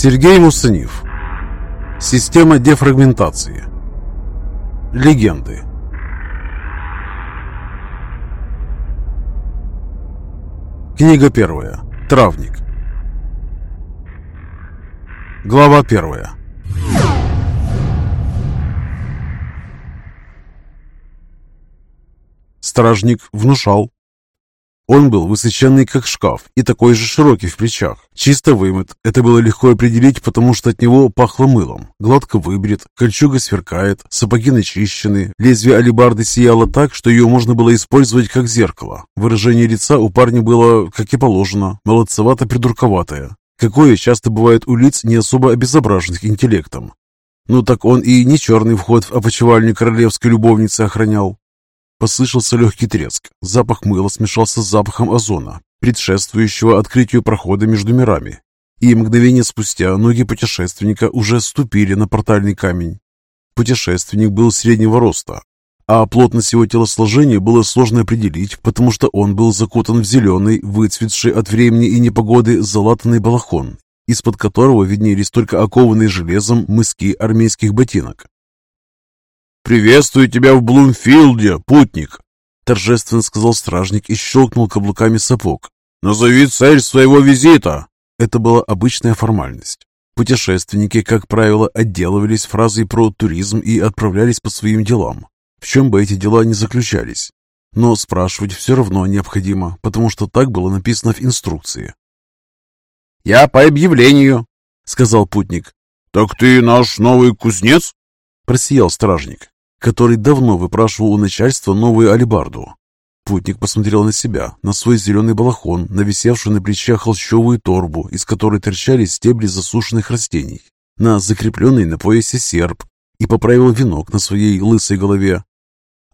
Сергей Мусанив. Система дефрагментации. Легенды. Книга первая. Травник. Глава первая. Стражник внушал. Он был высоченный, как шкаф, и такой же широкий в плечах. Чисто вымыт. Это было легко определить, потому что от него пахло мылом. Гладко выбрит, кольчуга сверкает, сапоги начищены. Лезвие алебарды сияло так, что ее можно было использовать как зеркало. Выражение лица у парня было, как и положено, молодцевато-придурковатое. Какое часто бывает у лиц, не особо обезображенных интеллектом. Ну так он и не черный вход в опочивальню королевской любовницы охранял. Послышался легкий треск. Запах мыла смешался с запахом озона, предшествующего открытию прохода между мирами. И мгновение спустя ноги путешественника уже ступили на портальный камень. Путешественник был среднего роста, а плотность его телосложения было сложно определить, потому что он был закутан в зеленый, выцветший от времени и непогоды залатанный балахон, из-под которого виднелись только окованные железом мыски армейских ботинок. «Приветствую тебя в Блумфилде, путник!» торжественно сказал стражник и щелкнул каблуками сапог. «Назови цель своего визита!» Это была обычная формальность. Путешественники, как правило, отделывались фразой про туризм и отправлялись по своим делам, в чем бы эти дела ни заключались. Но спрашивать все равно необходимо, потому что так было написано в инструкции. «Я по объявлению», — сказал путник. «Так ты наш новый кузнец?» — просиял стражник который давно выпрашивал у начальства новую алебарду. Путник посмотрел на себя, на свой зеленый балахон, на висевшую на плече холщовую торбу, из которой торчали стебли засушенных растений, на закрепленный на поясе серп и поправил венок на своей лысой голове.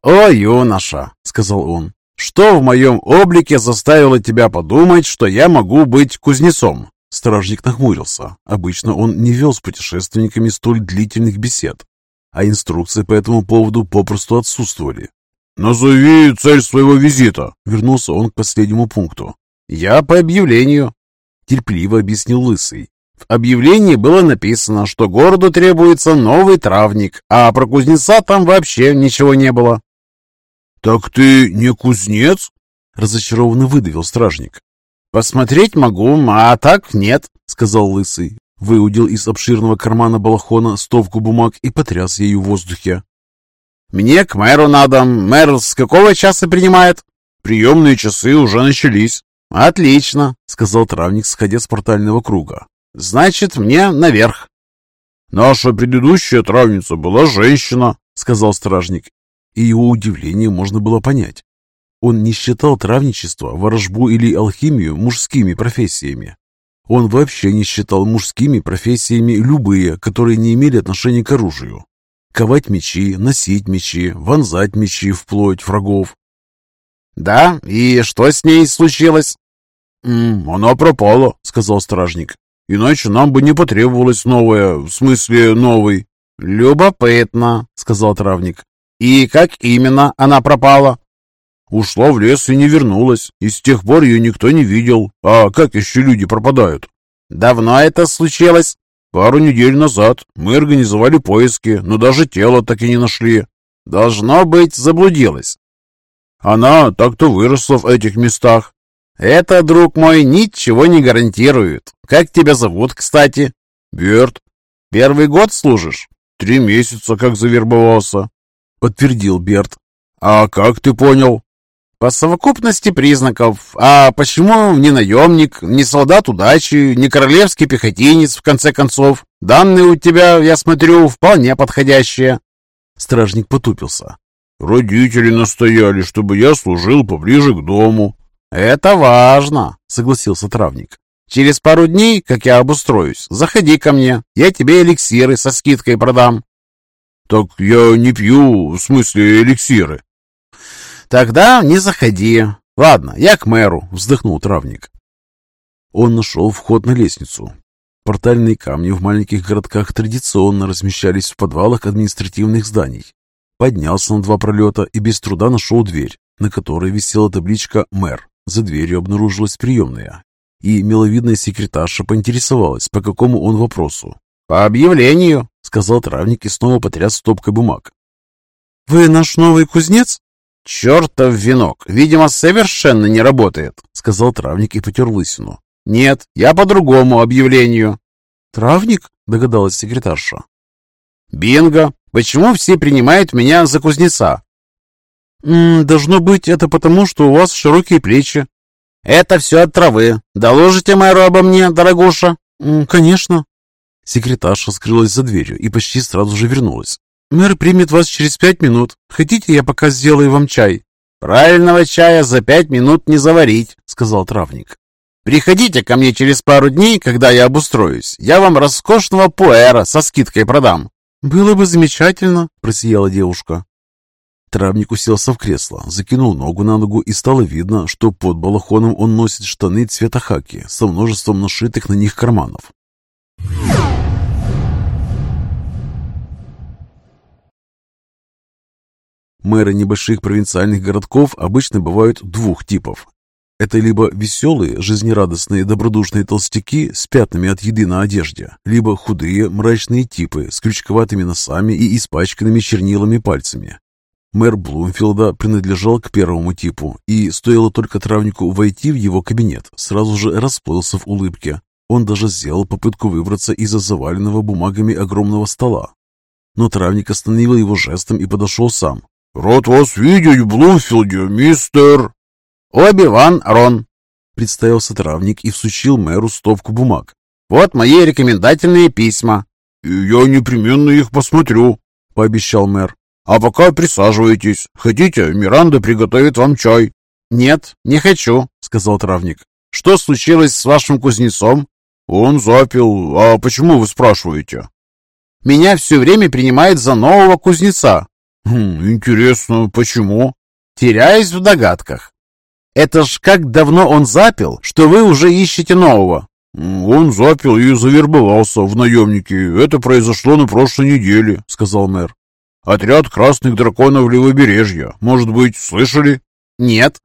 «О, юноша!» — сказал он. «Что в моем облике заставило тебя подумать, что я могу быть кузнецом?» Стражник нахмурился. Обычно он не вел с путешественниками столь длительных бесед а инструкции по этому поводу попросту отсутствовали. «Назови цель своего визита», — вернулся он к последнему пункту. «Я по объявлению», — терпеливо объяснил Лысый. «В объявлении было написано, что городу требуется новый травник, а про кузнеца там вообще ничего не было». «Так ты не кузнец?» — разочарованно выдавил стражник. «Посмотреть могу, а так нет», — сказал Лысый выудил из обширного кармана балахона стовку бумаг и потряс ею в воздухе. «Мне к мэру надо. Мэр с какого часа принимает?» «Приемные часы уже начались». «Отлично», — сказал травник, сходя с портального круга. «Значит, мне наверх». «Наша предыдущая травница была женщина», — сказал стражник. И его удивление можно было понять. Он не считал травничество, ворожбу или алхимию мужскими профессиями. Он вообще не считал мужскими профессиями любые, которые не имели отношения к оружию. Ковать мечи, носить мечи, вонзать мечи вплоть врагов. «Да, и что с ней случилось?» «М -м, «Она пропала», — сказал стражник. «Иначе нам бы не потребовалось новое, в смысле новый». «Любопытно», — сказал травник. «И как именно она пропала?» Ушла в лес и не вернулась, и с тех пор ее никто не видел. А как еще люди пропадают? Давно это случилось? Пару недель назад мы организовали поиски, но даже тело так и не нашли. Должно быть, заблудилась. Она так-то выросла в этих местах. Это, друг мой, ничего не гарантирует. Как тебя зовут, кстати? Берт. Первый год служишь? Три месяца, как завербовался. Подтвердил Берт. А как ты понял? По совокупности признаков. А почему не наемник, не солдат удачи, не королевский пехотинец, в конце концов? Данные у тебя, я смотрю, вполне подходящие. Стражник потупился. Родители настояли, чтобы я служил поближе к дому. Это важно, согласился травник. Через пару дней, как я обустроюсь, заходи ко мне. Я тебе эликсиры со скидкой продам. Так я не пью, в смысле эликсиры. «Тогда не заходи. Ладно, я к мэру», — вздохнул травник. Он нашел вход на лестницу. Портальные камни в маленьких городках традиционно размещались в подвалах административных зданий. Поднялся на два пролета и без труда нашел дверь, на которой висела табличка «Мэр». За дверью обнаружилась приемная. и миловидная секретарша поинтересовалась, по какому он вопросу. «По объявлению», — сказал травник и снова потряс стопкой бумаг. «Вы наш новый кузнец?» «Чертов венок! Видимо, совершенно не работает», — сказал травник и потер лысину. «Нет, я по другому объявлению». «Травник?» — догадалась секретарша. «Бинго! Почему все принимают меня за кузнеца?» М -м, «Должно быть, это потому, что у вас широкие плечи». «Это все от травы. Доложите мэру обо мне, дорогуша?» М «Конечно». Секретарша скрылась за дверью и почти сразу же вернулась. «Мэр примет вас через пять минут. Хотите, я пока сделаю вам чай?» «Правильного чая за пять минут не заварить», — сказал травник. «Приходите ко мне через пару дней, когда я обустроюсь. Я вам роскошного пуэра со скидкой продам». «Было бы замечательно», — просияла девушка. Травник уселся в кресло, закинул ногу на ногу, и стало видно, что под балахоном он носит штаны цвета хаки со множеством нашитых на них карманов. Мэры небольших провинциальных городков обычно бывают двух типов. Это либо веселые, жизнерадостные, добродушные толстяки с пятнами от еды на одежде, либо худые, мрачные типы с крючковатыми носами и испачканными чернилами пальцами. Мэр Блумфилда принадлежал к первому типу, и стоило только травнику войти в его кабинет, сразу же расплылся в улыбке. Он даже сделал попытку выбраться из-за заваленного бумагами огромного стола. Но травник остановил его жестом и подошел сам, «Рад вас видеть в Блумфилде, мистер...» «Оби-Ван Рон», — представился травник и всучил мэру стопку бумаг. «Вот мои рекомендательные письма». «И я непременно их посмотрю», — пообещал мэр. «А пока присаживайтесь. Хотите, Миранда приготовит вам чай?» «Нет, не хочу», — сказал травник. «Что случилось с вашим кузнецом?» «Он запил. А почему вы спрашиваете?» «Меня все время принимают за нового кузнеца. Хм, интересно, почему? Теряюсь в догадках. Это ж как давно он запил, что вы уже ищете нового? Он запил и завербовался в наемники. Это произошло на прошлой неделе, сказал мэр. Отряд красных драконов левобережья. Может быть, слышали? Нет.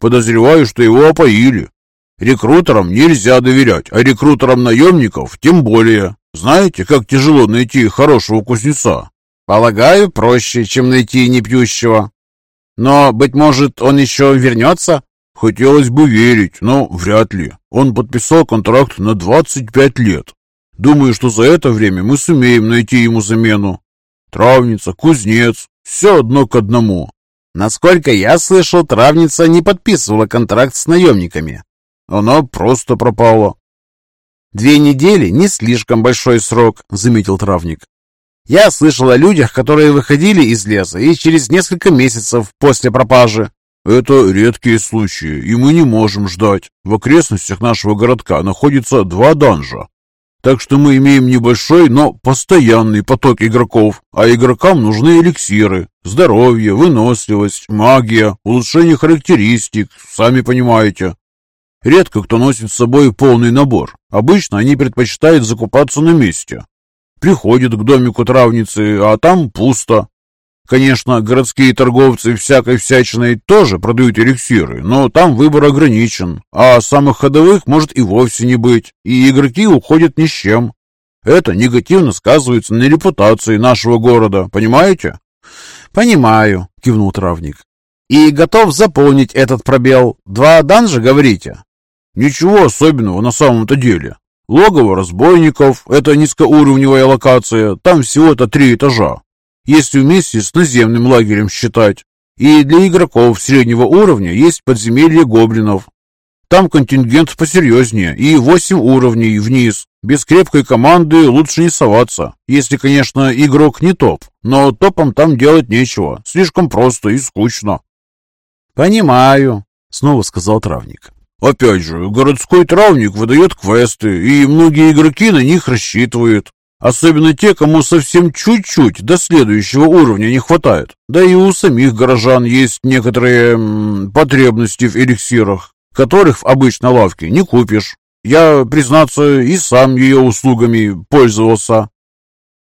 Подозреваю, что его опоили. Рекрутерам нельзя доверять, а рекрутерам наемников тем более. Знаете, как тяжело найти хорошего кузнеца? Полагаю, проще, чем найти непьющего. Но, быть может, он еще вернется? Хотелось бы верить, но вряд ли. Он подписал контракт на 25 лет. Думаю, что за это время мы сумеем найти ему замену. Травница, кузнец, все одно к одному. Насколько я слышал, травница не подписывала контракт с наемниками. Она просто пропала. Две недели не слишком большой срок, заметил травник. Я слышал о людях, которые выходили из леса и через несколько месяцев после пропажи. Это редкие случаи, и мы не можем ждать. В окрестностях нашего городка находится два данжа. Так что мы имеем небольшой, но постоянный поток игроков, а игрокам нужны эликсиры, здоровье, выносливость, магия, улучшение характеристик, сами понимаете. Редко кто носит с собой полный набор. Обычно они предпочитают закупаться на месте, Приходит к домику травницы, а там пусто. Конечно, городские торговцы всякой всячиной тоже продают эликсиры, но там выбор ограничен, а самых ходовых может и вовсе не быть, и игроки уходят ни с чем. Это негативно сказывается на репутации нашего города, понимаете? «Понимаю», — кивнул травник. «И готов заполнить этот пробел. Два данжа, говорите?» «Ничего особенного на самом-то деле. Логово разбойников – это низкоуровневая локация, там всего-то три этажа, если вместе с наземным лагерем считать. И для игроков среднего уровня есть подземелье гоблинов. Там контингент посерьезнее и восемь уровней вниз. Без крепкой команды лучше не соваться, если, конечно, игрок не топ. Но топом там делать нечего, слишком просто и скучно. «Понимаю», — снова сказал травник. Опять же, городской травник выдает квесты, и многие игроки на них рассчитывают. Особенно те, кому совсем чуть-чуть до следующего уровня не хватает. Да и у самих горожан есть некоторые м, потребности в эликсирах, которых в обычной лавке не купишь. Я, признаться, и сам ее услугами пользовался.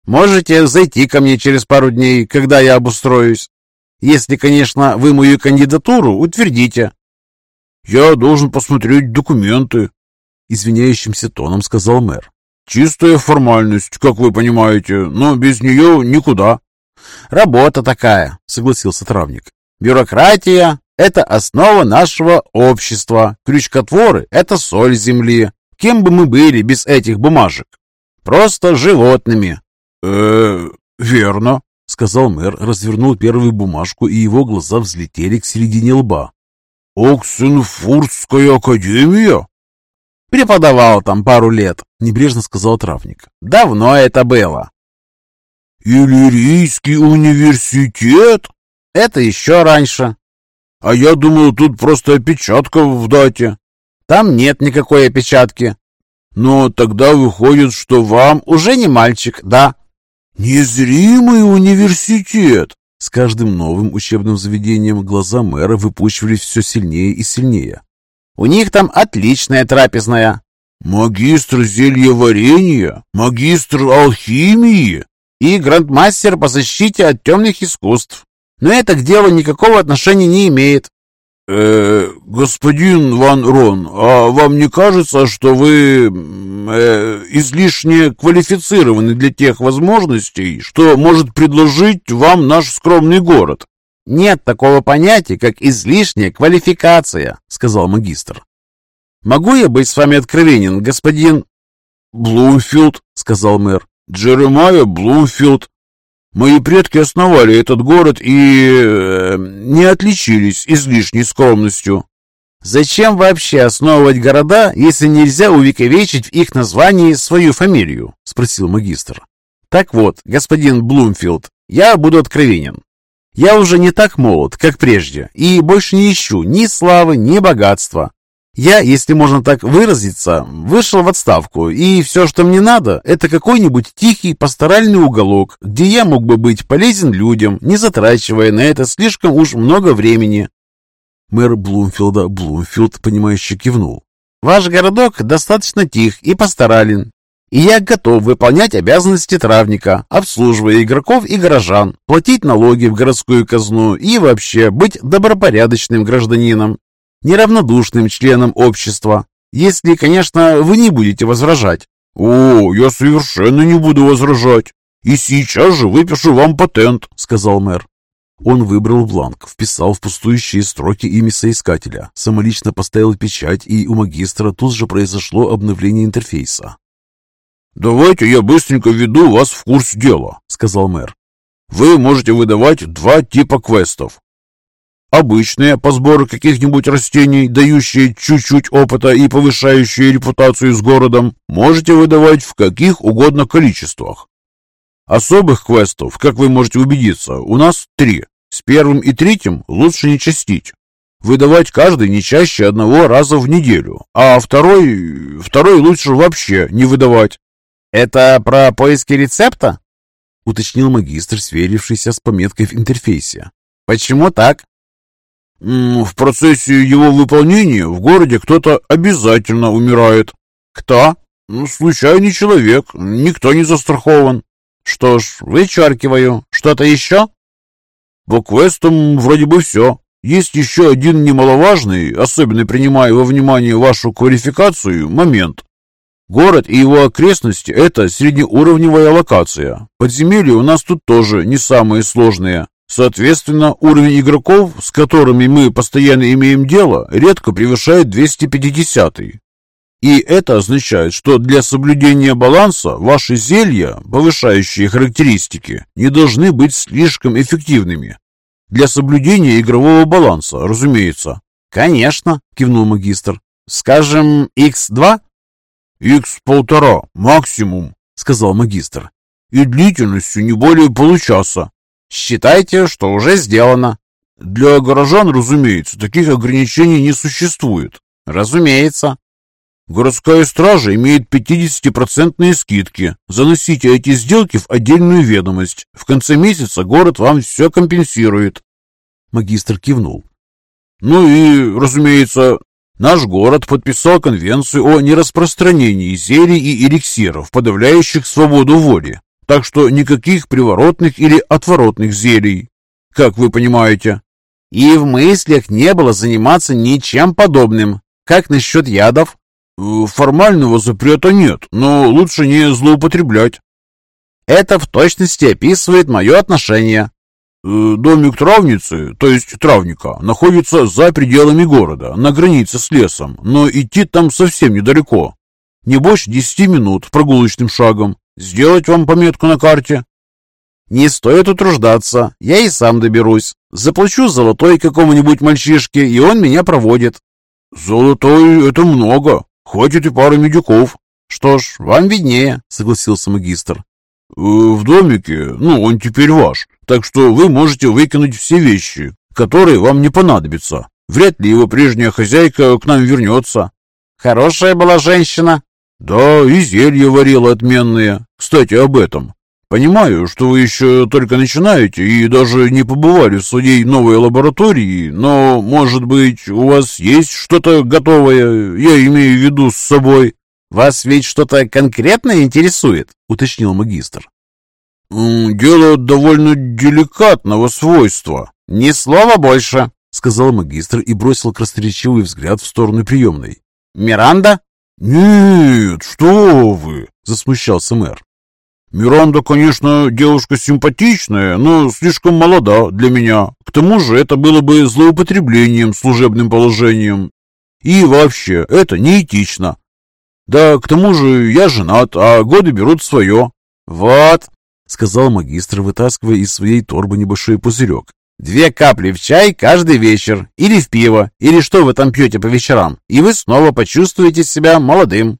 Можете зайти ко мне через пару дней, когда я обустроюсь. Если, конечно, вы мою кандидатуру утвердите. «Я должен посмотреть документы». Извиняющимся тоном сказал мэр. «Чистая формальность, как вы понимаете, но без нее никуда». «Работа такая», — согласился травник. «Бюрократия — это основа нашего общества. Крючкотворы — это соль земли. Кем бы мы были без этих бумажек? Просто животными». «Э-э, верно», — сказал мэр, развернул первую бумажку, и его глаза взлетели к середине лба. «Оксенфуртская академия?» «Преподавал там пару лет», — небрежно сказал травник. «Давно это было». «Иллирийский университет?» «Это еще раньше». «А я думал, тут просто опечатка в дате». «Там нет никакой опечатки». «Но тогда выходит, что вам уже не мальчик, да?» «Незримый университет!» С каждым новым учебным заведением глаза мэра выпучивались все сильнее и сильнее. «У них там отличная трапезная». «Магистр зельеварения? Магистр алхимии?» «И грандмастер по защите от темных искусств. Но это к делу никакого отношения не имеет. Э, господин Ван Рон, а вам не кажется, что вы э, излишне квалифицированы для тех возможностей, что может предложить вам наш скромный город? Нет такого понятия, как излишняя квалификация, сказал магистр. Могу я быть с вами откровенен, господин Блумфилд, сказал мэр. Джеремайя Блумфилд. Мои предки основали этот город и э, не отличились излишней скромностью. Зачем вообще основывать города, если нельзя увековечить в их названии свою фамилию? Спросил магистр. Так вот, господин Блумфилд, я буду откровенен. Я уже не так молод, как прежде, и больше не ищу ни славы, ни богатства. Я, если можно так выразиться, вышел в отставку, и все, что мне надо, это какой-нибудь тихий пасторальный уголок, где я мог бы быть полезен людям, не затрачивая на это слишком уж много времени. Мэр Блумфилда Блумфилд, понимающе кивнул. «Ваш городок достаточно тих и пасторален, и я готов выполнять обязанности травника, обслуживая игроков и горожан, платить налоги в городскую казну и вообще быть добропорядочным гражданином неравнодушным членом общества, если, конечно, вы не будете возражать. «О, я совершенно не буду возражать. И сейчас же выпишу вам патент», — сказал мэр. Он выбрал бланк, вписал в пустующие строки имя соискателя, самолично поставил печать, и у магистра тут же произошло обновление интерфейса. «Давайте я быстренько введу вас в курс дела», — сказал мэр. «Вы можете выдавать два типа квестов. Обычные по сбору каких-нибудь растений, дающие чуть-чуть опыта и повышающие репутацию с городом, можете выдавать в каких угодно количествах. Особых квестов, как вы можете убедиться, у нас три. С первым и третьим лучше не частить. Выдавать каждый не чаще одного раза в неделю, а второй, второй лучше вообще не выдавать. Это про поиски рецепта? Уточнил магистр, сверившийся с пометкой в интерфейсе. Почему так? В процессе его выполнения в городе кто-то обязательно умирает. Кто? Ну, случайный человек, никто не застрахован. Что ж, вычеркиваю. Что-то еще? По квестам вроде бы все. Есть еще один немаловажный, особенно принимая во внимание вашу квалификацию, момент. Город и его окрестности – это среднеуровневая локация. Подземелья у нас тут тоже не самые сложные. Соответственно, уровень игроков, с которыми мы постоянно имеем дело, редко превышает 250 -й. И это означает, что для соблюдения баланса ваши зелья, повышающие характеристики, не должны быть слишком эффективными. Для соблюдения игрового баланса, разумеется. «Конечно», — кивнул магистр. «Скажем, X2?» «X1,5 максимум», — сказал магистр. «И длительностью не более получаса. Считайте, что уже сделано. Для горожан, разумеется, таких ограничений не существует. Разумеется. Городская стража имеет 50% скидки. Заносите эти сделки в отдельную ведомость. В конце месяца город вам все компенсирует. Магистр кивнул. Ну и, разумеется, наш город подписал конвенцию о нераспространении зелий и эликсиров, подавляющих свободу воли. Так что никаких приворотных или отворотных зелий, как вы понимаете. И в мыслях не было заниматься ничем подобным. Как насчет ядов? Э, формального запрета нет, но лучше не злоупотреблять. Это в точности описывает мое отношение. Э, домик травницы, то есть травника, находится за пределами города, на границе с лесом, но идти там совсем недалеко. Не больше десяти минут прогулочным шагом. Сделать вам пометку на карте? Не стоит утруждаться, я и сам доберусь. Заплачу золотой какому-нибудь мальчишке, и он меня проводит. Золотой — это много, хватит и пары медюков. Что ж, вам виднее, согласился магистр. Э, в домике, ну, он теперь ваш, так что вы можете выкинуть все вещи, которые вам не понадобятся. Вряд ли его прежняя хозяйка к нам вернется. Хорошая была женщина. Да, и зелья варила отменные. Кстати, об этом. Понимаю, что вы еще только начинаете и даже не побывали в своей новой лаборатории, но, может быть, у вас есть что-то готовое, я имею в виду с собой. Вас ведь что-то конкретное интересует, уточнил магистр. Дело довольно деликатного свойства. Ни слова больше, сказал магистр и бросил красноречивый взгляд в сторону приемной. Миранда? Нет, что вы, засмущался мэр. Миранда, конечно, девушка симпатичная, но слишком молода для меня. К тому же это было бы злоупотреблением служебным положением. И вообще, это неэтично. Да, к тому же я женат, а годы берут свое. Вот, сказал магистр, вытаскивая из своей торбы небольшой пузырек. Две капли в чай каждый вечер, или в пиво, или что вы там пьете по вечерам, и вы снова почувствуете себя молодым.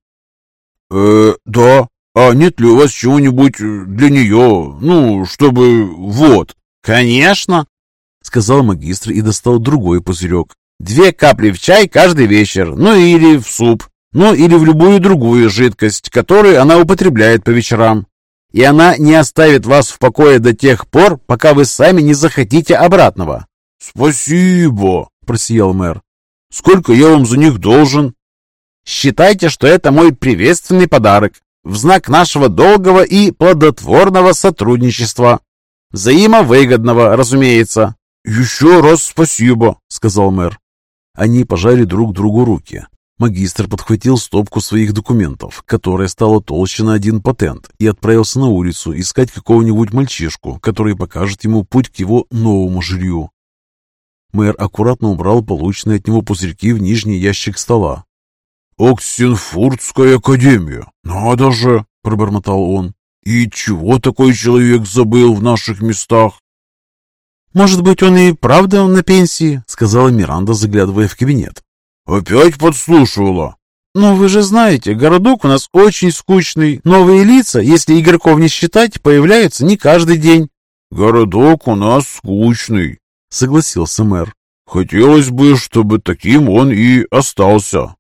Э, да, «А нет ли у вас чего-нибудь для нее, ну, чтобы... вот?» «Конечно!» — сказал магистр и достал другой пузырек. «Две капли в чай каждый вечер, ну или в суп, ну или в любую другую жидкость, которую она употребляет по вечерам. И она не оставит вас в покое до тех пор, пока вы сами не захотите обратного». «Спасибо!» — просиял мэр. «Сколько я вам за них должен?» «Считайте, что это мой приветственный подарок в знак нашего долгого и плодотворного сотрудничества. Взаимовыгодного, разумеется. «Еще раз спасибо», — сказал мэр. Они пожали друг другу руки. Магистр подхватил стопку своих документов, которая стала толще на один патент, и отправился на улицу искать какого-нибудь мальчишку, который покажет ему путь к его новому жилью. Мэр аккуратно убрал полученные от него пузырьки в нижний ящик стола, «Оксенфуртская академия! Надо же!» — пробормотал он. «И чего такой человек забыл в наших местах?» «Может быть, он и правда на пенсии?» — сказала Миранда, заглядывая в кабинет. «Опять подслушивала?» «Ну, вы же знаете, городок у нас очень скучный. Новые лица, если игроков не считать, появляются не каждый день». «Городок у нас скучный», — согласился мэр. «Хотелось бы, чтобы таким он и остался.